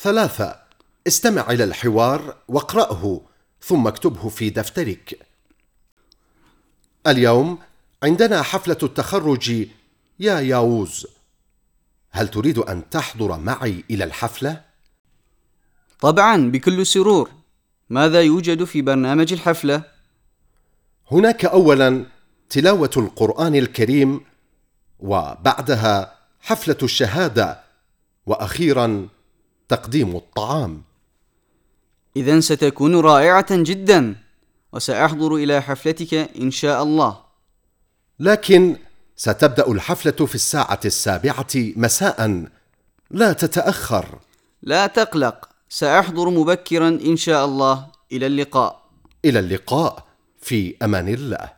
ثلاثة استمع إلى الحوار واقرأه ثم اكتبه في دفترك اليوم عندنا حفلة التخرج يا ياوز هل تريد أن تحضر معي إلى الحفلة؟ طبعا بكل سرور ماذا يوجد في برنامج الحفلة؟ هناك أولا تلاوة القرآن الكريم وبعدها حفلة الشهادة وأخيرا تقديم الطعام إذا ستكون رائعة جدا وسأحضر إلى حفلتك إن شاء الله. لكن ستبدأ الحفلة في الساعة السابعة مساء. لا تتأخر. لا تقلق سأحضر مبكرا إن شاء الله. إلى اللقاء. إلى اللقاء. في أمان الله.